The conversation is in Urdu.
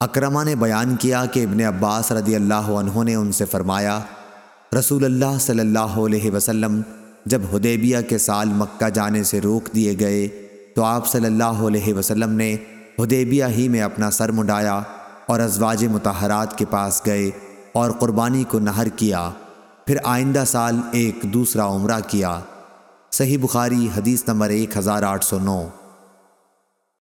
اکرما نے بیان کیا کہ ابن عباس رضی اللہ عنہ نے ان سے فرمایا، رسول اللہ صلی اللہ علیہ وسلم جب حدیبیہ کے سال مکہ جانے سے روک دیے گئے تو آپ صلی اللہ علیہ وسلم نے حدیبیہ ہی میں اپنا سر مڈایا اور ازواج متحرات کے پاس گئے اور قربانی کو نہر کیا۔ پھر آئندہ سال ایک دوسرا عمرہ کیا۔ صحیح بخاری حدیث نمبر ایک ہزار آٹھ سو نو۔